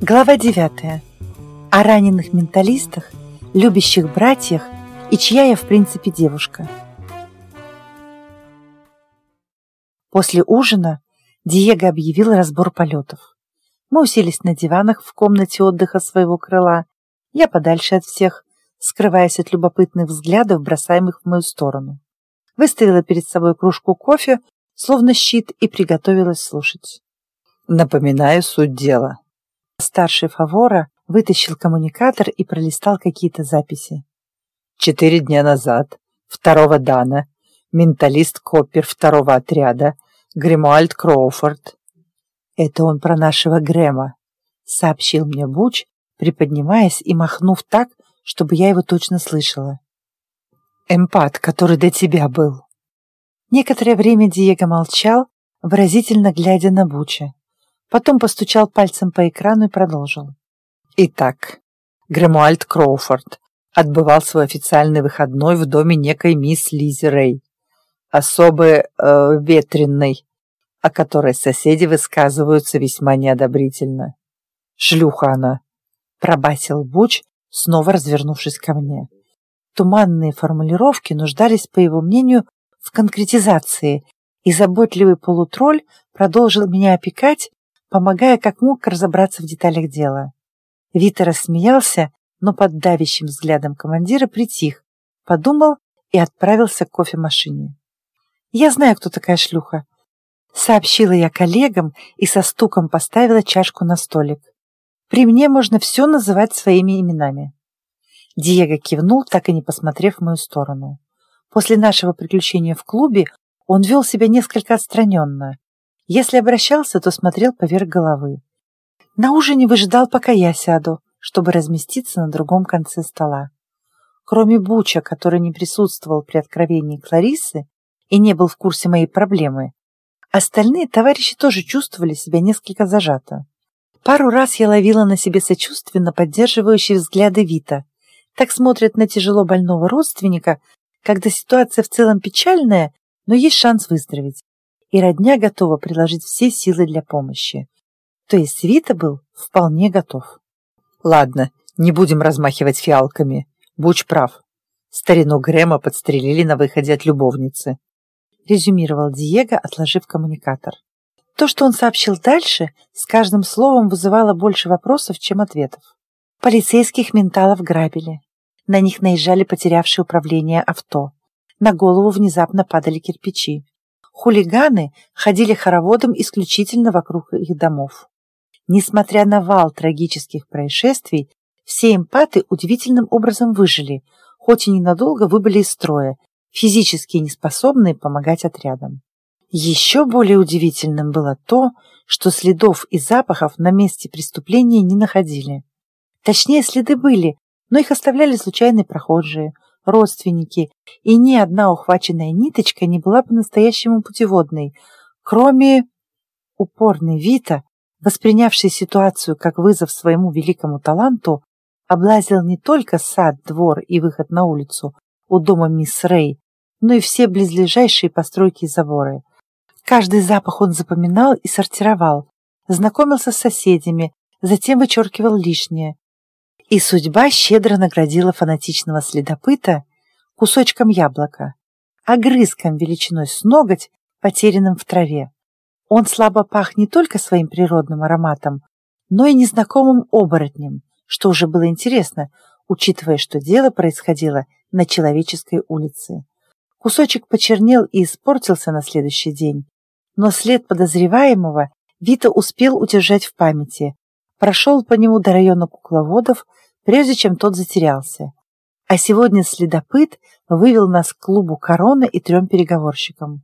Глава 9. О раненых менталистах, любящих братьях и чья я в принципе девушка. После ужина Диего объявил разбор полетов. Мы уселись на диванах в комнате отдыха своего крыла, я подальше от всех, скрываясь от любопытных взглядов, бросаемых в мою сторону. Выставила перед собой кружку кофе, словно щит, и приготовилась слушать. Напоминаю суть дела. Старший Фавора вытащил коммуникатор и пролистал какие-то записи. Четыре дня назад, второго Дана, менталист Коппер второго отряда, Гримуальд Кроуфорд. Это он про нашего Грэма, сообщил мне Буч, приподнимаясь и махнув так, чтобы я его точно слышала. Эмпат, который до тебя был. Некоторое время Диего молчал, выразительно глядя на Буча. Потом постучал пальцем по экрану и продолжил. Итак, Гремуальд Кроуфорд отбывал свой официальный выходной в доме некой мисс Лизи Рэй, особо э, ветренной, о которой соседи высказываются весьма неодобрительно. Шлюха она, пробасил Буч, снова развернувшись ко мне. Туманные формулировки нуждались, по его мнению, в конкретизации, и заботливый полутролль продолжил меня опекать, помогая как мог разобраться в деталях дела. Вита рассмеялся, но под давящим взглядом командира притих, подумал и отправился к кофемашине. «Я знаю, кто такая шлюха», — сообщила я коллегам и со стуком поставила чашку на столик. «При мне можно все называть своими именами». Диего кивнул, так и не посмотрев в мою сторону. После нашего приключения в клубе он вел себя несколько отстраненно. Если обращался, то смотрел поверх головы. На ужине выжидал, пока я сяду, чтобы разместиться на другом конце стола. Кроме Буча, который не присутствовал при откровении Кларисы и не был в курсе моей проблемы, остальные товарищи тоже чувствовали себя несколько зажато. Пару раз я ловила на себе сочувственно поддерживающие взгляды Вита. Так смотрят на тяжело больного родственника, когда ситуация в целом печальная, но есть шанс выздороветь и родня готова приложить все силы для помощи. То есть Вита был вполне готов. Ладно, не будем размахивать фиалками. Буч прав. Старину Грэма подстрелили на выходе от любовницы. Резюмировал Диего, отложив коммуникатор. То, что он сообщил дальше, с каждым словом вызывало больше вопросов, чем ответов. Полицейских менталов грабили. На них наезжали потерявшие управление авто. На голову внезапно падали кирпичи. Хулиганы ходили хороводом исключительно вокруг их домов. Несмотря на вал трагических происшествий, все эмпаты удивительным образом выжили, хоть и ненадолго выбыли из строя, физически неспособные помогать отрядам. Еще более удивительным было то, что следов и запахов на месте преступления не находили. Точнее, следы были, но их оставляли случайные прохожие – родственники, и ни одна ухваченная ниточка не была по-настоящему путеводной, кроме упорной Вита, воспринявшей ситуацию как вызов своему великому таланту, облазил не только сад, двор и выход на улицу у дома мисс Рэй, но и все близлежащие постройки и заборы. Каждый запах он запоминал и сортировал, знакомился с соседями, затем вычеркивал лишнее, и судьба щедро наградила фанатичного следопыта кусочком яблока, огрызком величиной с ноготь, потерянным в траве. Он слабо пах не только своим природным ароматом, но и незнакомым оборотнем, что уже было интересно, учитывая, что дело происходило на человеческой улице. Кусочек почернел и испортился на следующий день, но след подозреваемого Вита успел удержать в памяти, прошел по нему до района кукловодов, прежде чем тот затерялся. А сегодня следопыт вывел нас к клубу «Корона» и трем переговорщикам.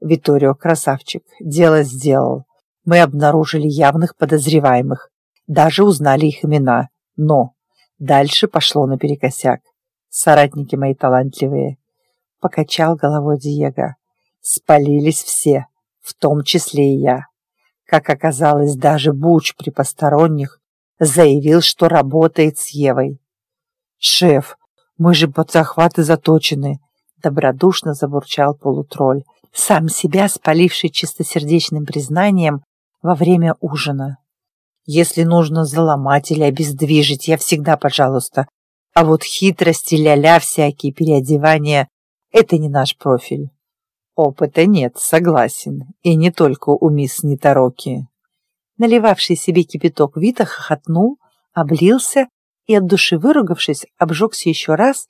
Виторио, красавчик, дело сделал. Мы обнаружили явных подозреваемых, даже узнали их имена. Но дальше пошло наперекосяк. Соратники мои талантливые. Покачал головой Диего. Спалились все, в том числе и я. Как оказалось, даже Буч при посторонних заявил, что работает с Евой. «Шеф, мы же под захваты заточены!» добродушно забурчал полутролль, сам себя спаливший чистосердечным признанием во время ужина. Если нужно заломать или обездвижить, я всегда пожалуйста. А вот хитрости, ля-ля всякие, переодевания — это не наш профиль. Опыта нет, согласен. И не только у мисс Нитороки. Наливавший себе кипяток Вита хохотнул, облился и, от души выругавшись, обжегся еще раз,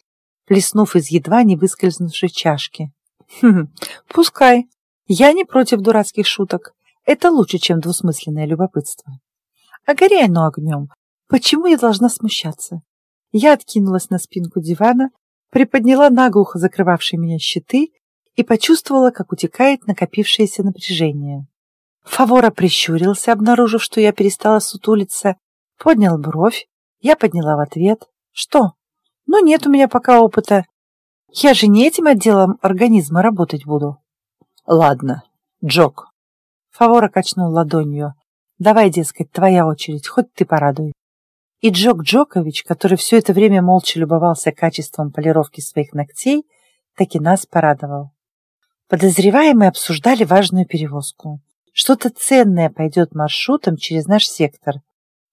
плеснув из едва не выскользнувшей чашки. Хм, пускай. Я не против дурацких шуток. Это лучше, чем двусмысленное любопытство. А гори оно огнем. Почему я должна смущаться? Я откинулась на спинку дивана, приподняла наглухо закрывавшие меня щиты и почувствовала, как утекает накопившееся напряжение. Фавора прищурился, обнаружив, что я перестала сутулиться, поднял бровь, я подняла в ответ. Что? Ну, нет у меня пока опыта. Я же не этим отделом организма работать буду. Ладно, Джок. Фавора качнул ладонью. Давай, дескать, твоя очередь, хоть ты порадуй. И Джок Джокович, который все это время молча любовался качеством полировки своих ногтей, таки нас порадовал. Подозреваемые обсуждали важную перевозку. Что-то ценное пойдет маршрутом через наш сектор.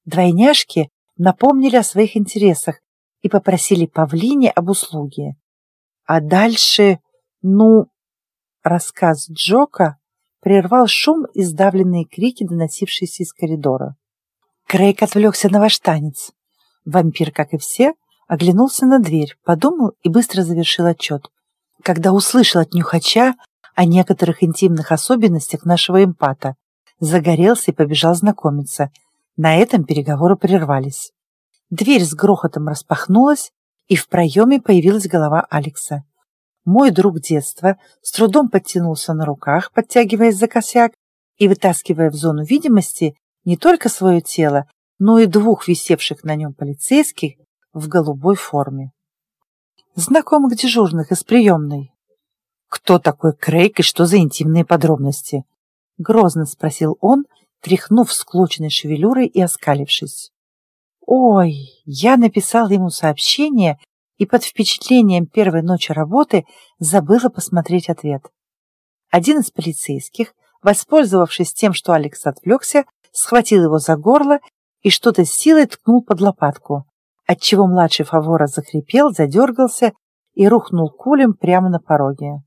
Двойняшки напомнили о своих интересах и попросили Павлине об услуге. А дальше, ну, рассказ Джока прервал шум и сдавленные крики, доносившиеся из коридора. Крейг отвлекся на ваш танец. Вампир, как и все, оглянулся на дверь, подумал и быстро завершил отчет. Когда услышал от нюхача о некоторых интимных особенностях нашего эмпата, загорелся и побежал знакомиться. На этом переговоры прервались. Дверь с грохотом распахнулась, и в проеме появилась голова Алекса. Мой друг детства с трудом подтянулся на руках, подтягиваясь за косяк и вытаскивая в зону видимости не только свое тело, но и двух висевших на нем полицейских в голубой форме. Знакомых дежурных из приемной. «Кто такой Крейг и что за интимные подробности?» Грозно спросил он, тряхнув склоченной шевелюрой и оскалившись. «Ой!» Я написал ему сообщение и под впечатлением первой ночи работы забыла посмотреть ответ. Один из полицейских, воспользовавшись тем, что Алекс отвлекся, схватил его за горло и что-то с силой ткнул под лопатку, отчего младший Фавора захрипел, задергался и рухнул кулем прямо на пороге.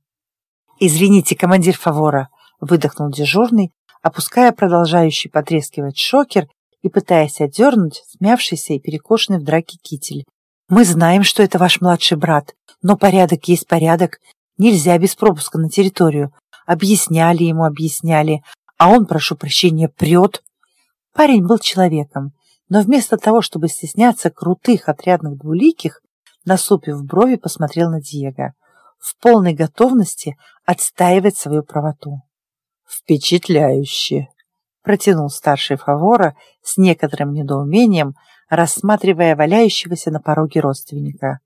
«Извините, командир Фавора», — выдохнул дежурный, опуская продолжающий потрескивать шокер и пытаясь отдернуть смявшийся и перекошенный в драке китель. «Мы знаем, что это ваш младший брат, но порядок есть порядок. Нельзя без пропуска на территорию. Объясняли ему, объясняли, а он, прошу прощения, прет. Парень был человеком, но вместо того, чтобы стесняться крутых отрядных двуликих, насупив брови, посмотрел на Диего, в полной готовности отстаивать свою правоту. «Впечатляюще!» — протянул старший Фавора с некоторым недоумением, рассматривая валяющегося на пороге родственника.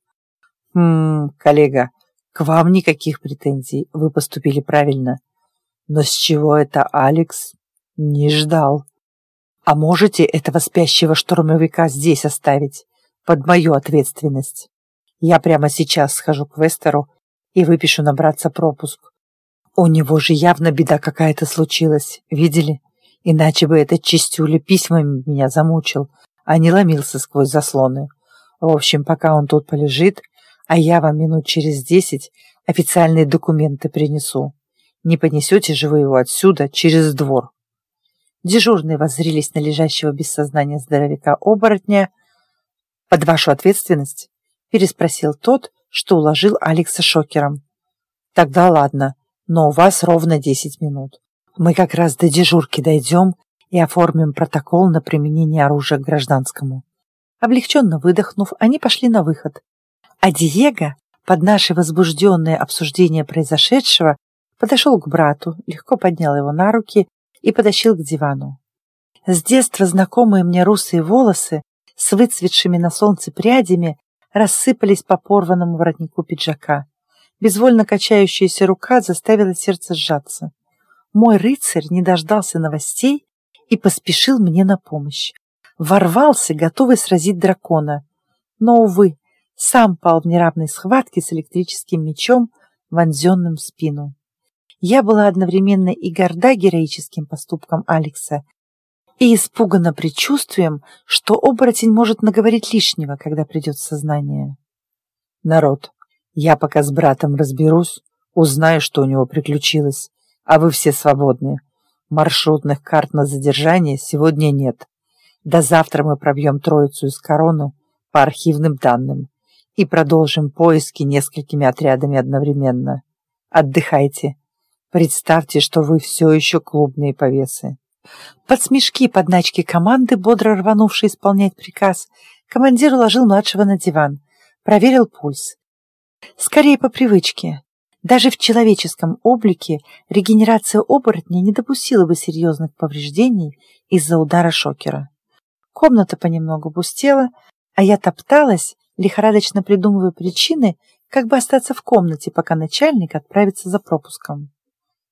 «Хм, коллега, к вам никаких претензий, вы поступили правильно. Но с чего это Алекс? Не ждал. А можете этого спящего штурмовика здесь оставить? Под мою ответственность. Я прямо сейчас схожу к Вестеру и выпишу набраться пропуск. У него же явно беда какая-то случилась, видели? Иначе бы этот чистюля письмами меня замучил, а не ломился сквозь заслоны. В общем, пока он тут полежит, а я вам минут через десять официальные документы принесу. Не понесете же вы его отсюда через двор. Дежурные воззрились на лежащего без сознания здоровяка-оборотня. «Под вашу ответственность?» – переспросил тот, что уложил Алекса шокером. «Тогда ладно, но у вас ровно десять минут. Мы как раз до дежурки дойдем и оформим протокол на применение оружия к гражданскому». Облегченно выдохнув, они пошли на выход. А Диего, под наше возбужденное обсуждение произошедшего, подошел к брату, легко поднял его на руки и потащил к дивану. С детства знакомые мне русые волосы с выцветшими на солнце прядями рассыпались по порванному воротнику пиджака. Безвольно качающаяся рука заставила сердце сжаться. Мой рыцарь не дождался новостей и поспешил мне на помощь. Ворвался, готовый сразить дракона. Но, увы, сам пал в неравной схватке с электрическим мечом, вонзенным в спину. Я была одновременно и горда героическим поступком Алекса, и испуганно предчувствием, что оборотень может наговорить лишнего, когда придет сознание. «Народ, я пока с братом разберусь, узнаю, что у него приключилось, а вы все свободны. Маршрутных карт на задержание сегодня нет. До завтра мы пробьем троицу из короны по архивным данным и продолжим поиски несколькими отрядами одновременно. Отдыхайте. Представьте, что вы все еще клубные повесы. Под смешки подначки команды, бодро рванувшей исполнять приказ, командир уложил младшего на диван, проверил пульс. Скорее по привычке. Даже в человеческом облике регенерация оборотня не допустила бы серьезных повреждений из-за удара шокера. Комната понемногу пустела, а я топталась, лихорадочно придумывая причины, как бы остаться в комнате, пока начальник отправится за пропуском.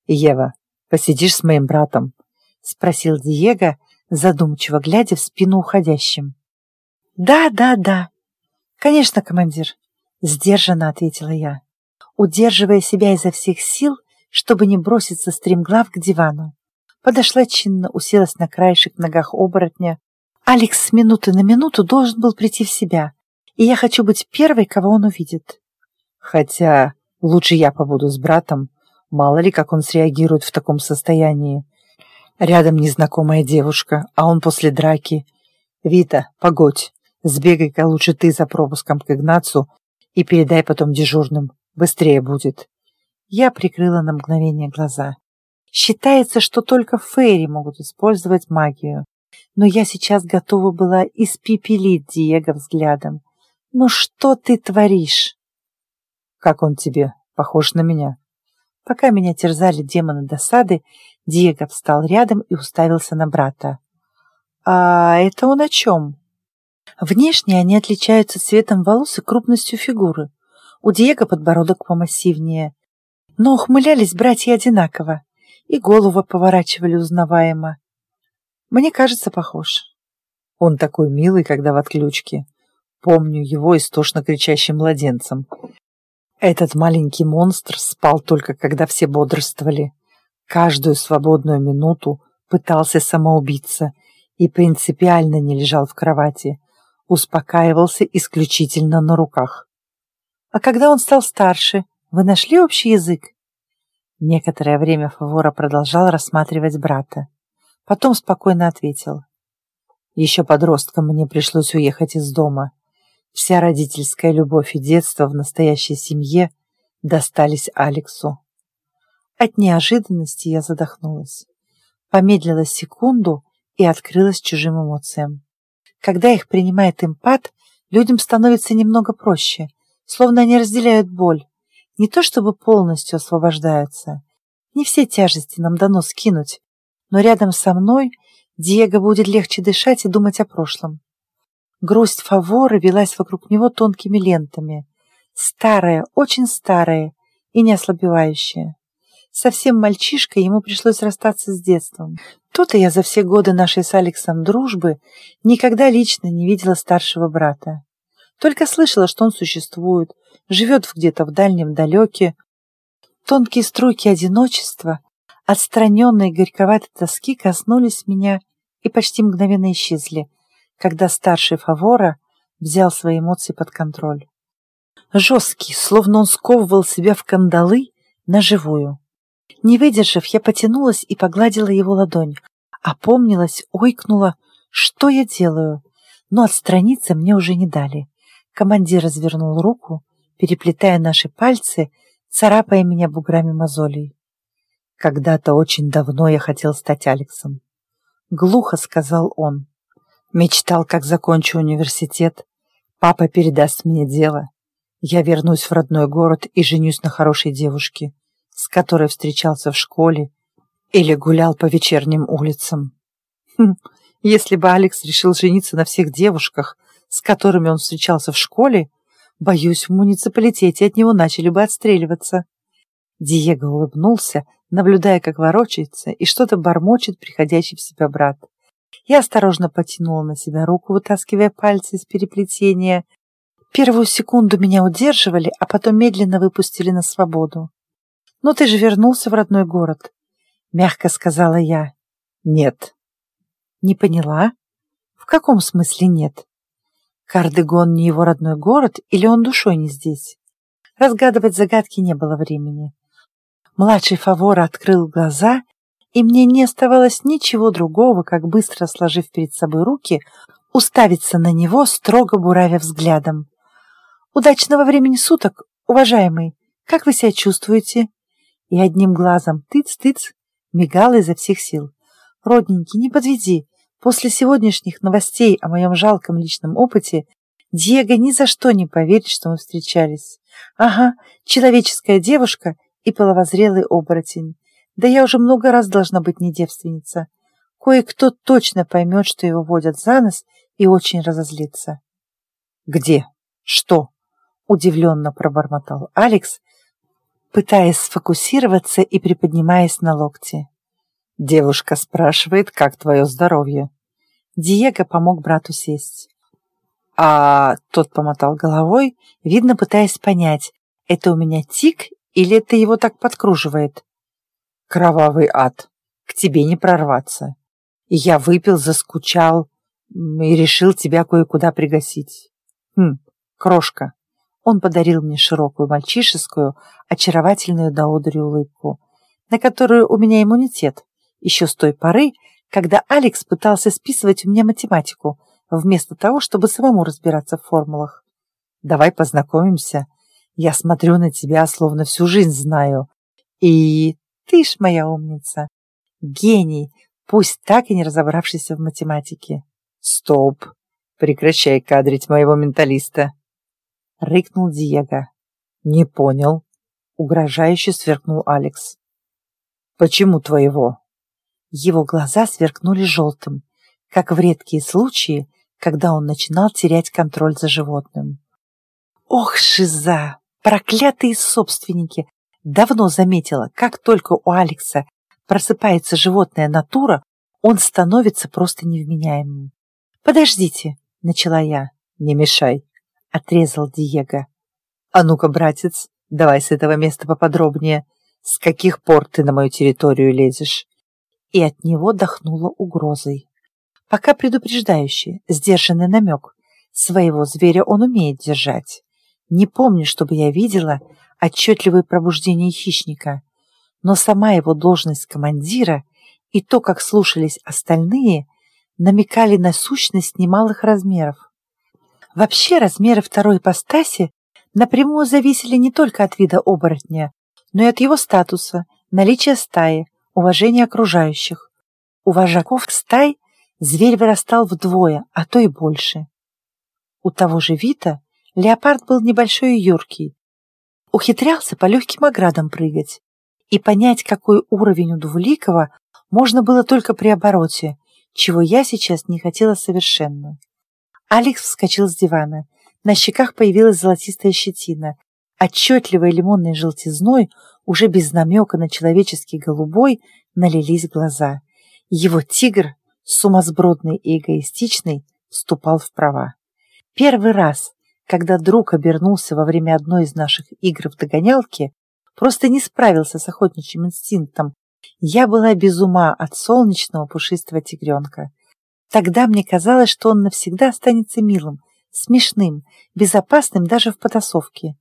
«Ева, посидишь с моим братом?» — спросил Диего, задумчиво глядя в спину уходящим. «Да, да, да. Конечно, командир», — сдержанно ответила я, удерживая себя изо всех сил, чтобы не броситься стремглав к дивану. Подошла чинно, уселась на краешек ногах оборотня. Алекс с минуты на минуту должен был прийти в себя, и я хочу быть первой, кого он увидит. Хотя лучше я побуду с братом, Мало ли, как он среагирует в таком состоянии. Рядом незнакомая девушка, а он после драки. «Вита, погодь, сбегай-ка лучше ты за пропуском к Игнацу и передай потом дежурным. Быстрее будет». Я прикрыла на мгновение глаза. Считается, что только фейри могут использовать магию. Но я сейчас готова была испепелить Диего взглядом. «Ну что ты творишь?» «Как он тебе? Похож на меня?» Пока меня терзали демоны досады, Диего встал рядом и уставился на брата. «А это он о чем?» Внешне они отличаются цветом волос и крупностью фигуры. У Диего подбородок помассивнее. Но ухмылялись братья одинаково, и голову поворачивали узнаваемо. Мне кажется, похож. Он такой милый, когда в отключке. Помню его истошно кричащим младенцем. Этот маленький монстр спал только когда все бодрствовали. Каждую свободную минуту пытался самоубиться и принципиально не лежал в кровати. Успокаивался исключительно на руках. «А когда он стал старше, вы нашли общий язык?» Некоторое время Фавора продолжал рассматривать брата. Потом спокойно ответил. «Еще подростком мне пришлось уехать из дома. Вся родительская любовь и детство в настоящей семье достались Алексу. От неожиданности я задохнулась. Помедлила секунду и открылась чужим эмоциям. Когда их принимает импат, людям становится немного проще, словно они разделяют боль. Не то чтобы полностью освобождаются. Не все тяжести нам дано скинуть, но рядом со мной Диего будет легче дышать и думать о прошлом. Грусть Фавора велась вокруг него тонкими лентами. Старая, очень старая и не ослабевающая. Совсем мальчишкой ему пришлось расстаться с детством. То-то я за все годы нашей с Алексом дружбы никогда лично не видела старшего брата. Только слышала, что он существует, живет где-то в дальнем далеке. Тонкие струйки одиночества, отстраненные горьковатой тоски коснулись меня и почти мгновенно исчезли, когда старший Фавора взял свои эмоции под контроль. Жесткий, словно он сковывал себя в кандалы, на живую. Не выдержав, я потянулась и погладила его ладонь, опомнилась, ойкнула, что я делаю, но отстраниться мне уже не дали. Командир развернул руку, переплетая наши пальцы, царапая меня буграми мозолей. «Когда-то очень давно я хотел стать Алексом», — глухо сказал он. Мечтал, как закончу университет. Папа передаст мне дело. Я вернусь в родной город и женюсь на хорошей девушке, с которой встречался в школе или гулял по вечерним улицам. Хм, если бы Алекс решил жениться на всех девушках, с которыми он встречался в школе, боюсь, в муниципалитете от него начали бы отстреливаться. Диего улыбнулся, наблюдая, как ворочается и что-то бормочет приходящий в себя брат. Я осторожно потянула на себя руку, вытаскивая пальцы из переплетения. Первую секунду меня удерживали, а потом медленно выпустили на свободу. «Но ты же вернулся в родной город», — мягко сказала я. «Нет». Не поняла? В каком смысле нет? Кардегон не его родной город или он душой не здесь? Разгадывать загадки не было времени. Младший Фавора открыл глаза, и мне не оставалось ничего другого, как быстро сложив перед собой руки, уставиться на него, строго буравя взглядом. «Удачного времени суток, уважаемый! Как вы себя чувствуете?» И одним глазом тыц-тыц мигал изо всех сил. «Родненький, не подведи! После сегодняшних новостей о моем жалком личном опыте Диего ни за что не поверит, что мы встречались. Ага, человеческая девушка и половозрелый оборотень. Да я уже много раз должна быть не девственница. Кое-кто точно поймет, что его водят за нос и очень разозлится. «Где? Что?» – удивленно пробормотал Алекс, пытаясь сфокусироваться и приподнимаясь на локте. Девушка спрашивает, как твое здоровье. Диего помог брату сесть. А тот помотал головой, видно, пытаясь понять, это у меня тик или это его так подкруживает. Кровавый ад, к тебе не прорваться. Я выпил, заскучал и решил тебя кое-куда пригасить. Хм, крошка. Он подарил мне широкую мальчишескую, очаровательную до одури улыбку, на которую у меня иммунитет, еще с той поры, когда Алекс пытался списывать у меня математику, вместо того, чтобы самому разбираться в формулах. Давай познакомимся. Я смотрю на тебя, словно всю жизнь знаю. И ты ж моя умница. Гений, пусть так и не разобравшийся в математике. Стоп. Прекращай кадрить моего менталиста. Рыкнул Диего. Не понял. Угрожающе сверкнул Алекс. Почему твоего? Его глаза сверкнули желтым, как в редкие случаи, когда он начинал терять контроль за животным. Ох, шиза! Проклятые собственники! Давно заметила, как только у Алекса просыпается животная натура, он становится просто невменяемым. «Подождите», — начала я. «Не мешай», — отрезал Диего. «А ну-ка, братец, давай с этого места поподробнее. С каких пор ты на мою территорию лезешь?» и от него дохнуло угрозой. Пока предупреждающий, сдержанный намек. Своего зверя он умеет держать. Не помню, чтобы я видела отчетливое пробуждение хищника, но сама его должность командира и то, как слушались остальные, намекали на сущность немалых размеров. Вообще размеры второй ипостаси напрямую зависели не только от вида оборотня, но и от его статуса, наличия стаи, уважение окружающих. У вожаков стай зверь вырастал вдвое, а то и больше. У того же Вита леопард был небольшой и юркий, ухитрялся по легким оградам прыгать, и понять, какой уровень у Двуликова, можно было только при обороте, чего я сейчас не хотела совершенно. Алекс вскочил с дивана. На щеках появилась золотистая щетина. Отчетливой лимонной желтизной уже без намека на человеческий голубой, налились глаза. Его тигр, сумасбродный и эгоистичный, вступал в права. Первый раз, когда друг обернулся во время одной из наших игр в догонялке, просто не справился с охотничьим инстинктом, я была без ума от солнечного пушистого тигренка. Тогда мне казалось, что он навсегда останется милым, смешным, безопасным даже в потасовке.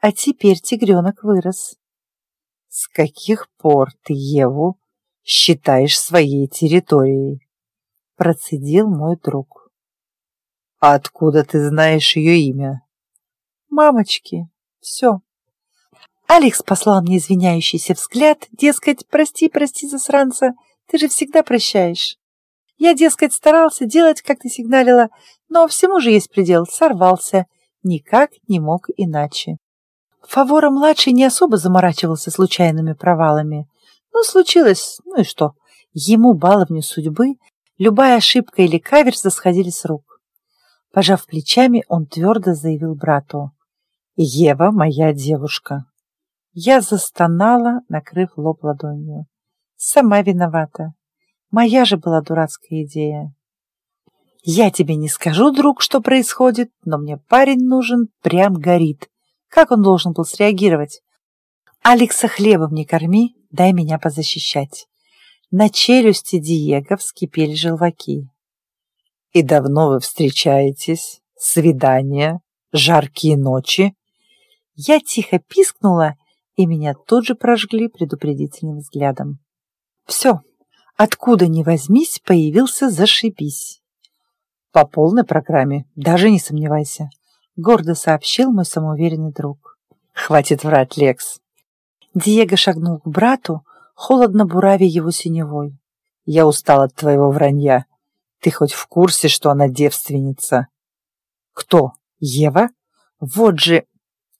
А теперь тигренок вырос. С каких пор ты Еву считаешь своей территорией? Процедил мой друг. Откуда ты знаешь ее имя? Мамочки, все. Алекс послал мне извиняющийся взгляд, дескать, прости, прости, засранца, ты же всегда прощаешь. Я, дескать, старался делать, как ты сигналила, но всему же есть предел, сорвался, никак не мог иначе. Фавора-младший не особо заморачивался случайными провалами. Ну, случилось, ну и что? Ему, баловню судьбы, любая ошибка или каверза сходили с рук. Пожав плечами, он твердо заявил брату. «Ева моя девушка». Я застонала, накрыв лоб ладонью. Сама виновата. Моя же была дурацкая идея. Я тебе не скажу, друг, что происходит, но мне парень нужен, прям горит. Как он должен был среагировать? «Алекса хлебом не корми, дай меня позащищать». На челюсти Диего вскипели желваки. «И давно вы встречаетесь? Свидания? Жаркие ночи?» Я тихо пискнула, и меня тут же прожгли предупредительным взглядом. Все, откуда ни возьмись, появился «зашибись». По полной программе, даже не сомневайся, гордо сообщил мой самоуверенный друг. Хватит врать, Лекс. Диего шагнул к брату, холодно буравя его синевой. Я устал от твоего вранья. Ты хоть в курсе, что она девственница? Кто? Ева? Вот же...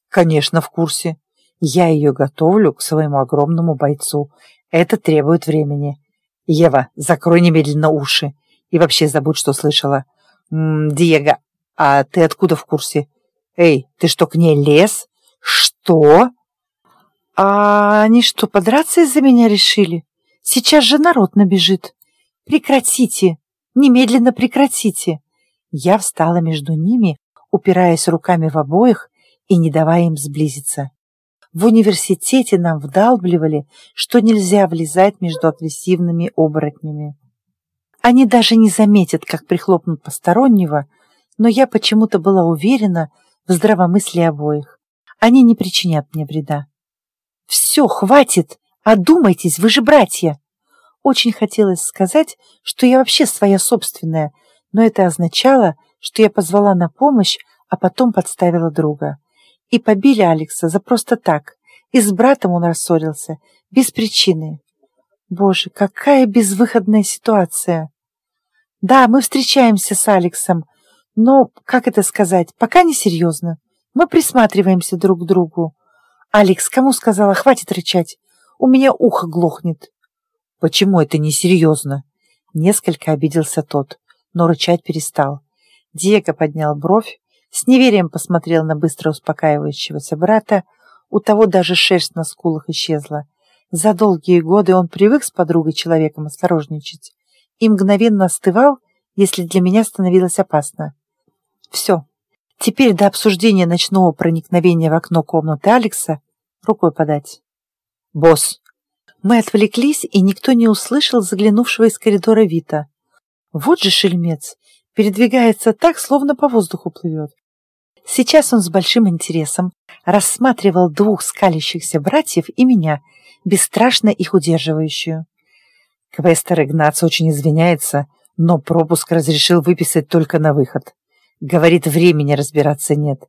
Конечно, в курсе. Я ее готовлю к своему огромному бойцу. Это требует времени. Ева, закрой немедленно уши. И вообще забудь, что слышала. М -м, Диего, а ты откуда в курсе? Эй, ты что, к ней лез? Что? А они что, подраться из-за меня решили? Сейчас же народ набежит. Прекратите, немедленно прекратите. Я встала между ними, упираясь руками в обоих и не давая им сблизиться. В университете нам вдалбливали, что нельзя влезать между агрессивными оборотнями. Они даже не заметят, как прихлопнут постороннего, но я почему-то была уверена в здравомыслии обоих. Они не причинят мне вреда. «Все, хватит! Одумайтесь, вы же братья!» Очень хотелось сказать, что я вообще своя собственная, но это означало, что я позвала на помощь, а потом подставила друга. И побили Алекса за просто так. И с братом он рассорился, без причины. Боже, какая безвыходная ситуация! Да, мы встречаемся с Алексом, но, как это сказать, пока не серьезно. Мы присматриваемся друг к другу. Алекс, кому сказала, хватит рычать? У меня ухо глохнет. Почему это несерьезно? Несколько обиделся тот, но рычать перестал. Диего поднял бровь, с неверием посмотрел на быстро успокаивающегося брата, у того даже шерсть на скулах исчезла. За долгие годы он привык с подругой-человеком осторожничать и мгновенно остывал, если для меня становилось опасно. Все. Теперь до обсуждения ночного проникновения в окно комнаты Алекса рукой подать. «Босс!» Мы отвлеклись, и никто не услышал заглянувшего из коридора Вита. Вот же шельмец! Передвигается так, словно по воздуху плывет. Сейчас он с большим интересом рассматривал двух скалящихся братьев и меня, бесстрашно их удерживающую. Квестер Игнац очень извиняется, но пропуск разрешил выписать только на выход. Говорит, времени разбираться нет.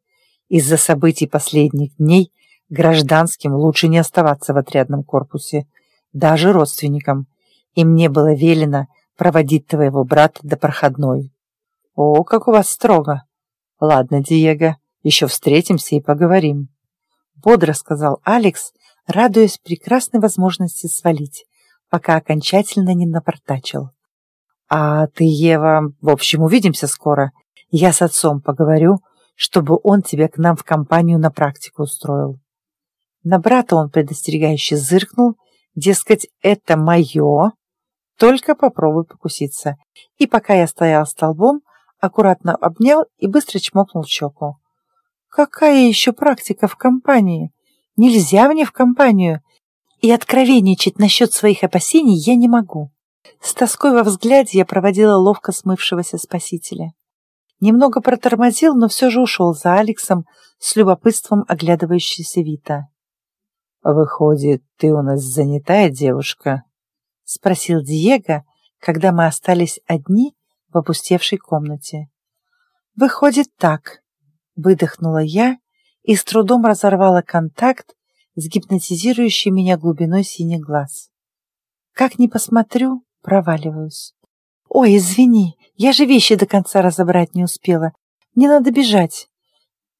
Из-за событий последних дней гражданским лучше не оставаться в отрядном корпусе, даже родственникам. И мне было велено проводить твоего брата до проходной. О, как у вас строго. Ладно, Диего, еще встретимся и поговорим. Бодро сказал Алекс, радуясь прекрасной возможности свалить, пока окончательно не напортачил. «А ты, Ева, в общем, увидимся скоро. Я с отцом поговорю, чтобы он тебя к нам в компанию на практику устроил». На брата он предостерегающе зыркнул, дескать, это мое, только попробуй покуситься. И пока я стоял столбом, аккуратно обнял и быстро чмокнул щеку. «Какая еще практика в компании? Нельзя мне в компанию, и откровенничать насчет своих опасений я не могу». С тоской во взгляде я проводила ловко смывшегося спасителя. Немного протормозил, но все же ушел за Алексом с любопытством оглядывающейся Вита. «Выходит, ты у нас занятая девушка?» — спросил Диего, когда мы остались одни в опустевшей комнате. «Выходит так», — выдохнула я и с трудом разорвала контакт с гипнотизирующей меня глубиной синих глаз. Как ни посмотрю, проваливаюсь. «Ой, извини, я же вещи до конца разобрать не успела. Мне надо бежать».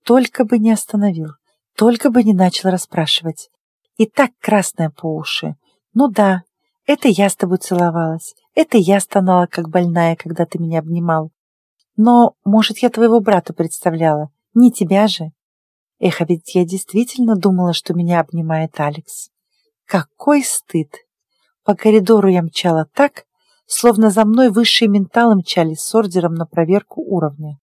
Только бы не остановил, только бы не начал расспрашивать. И так красная по уши. Ну да, это я с тобой целовалась, это я стонала, как больная, когда ты меня обнимал. Но, может, я твоего брата представляла, не тебя же. Эх, а ведь я действительно думала, что меня обнимает Алекс. Какой стыд! По коридору я мчала так, словно за мной высшие менталы мчались с ордером на проверку уровня.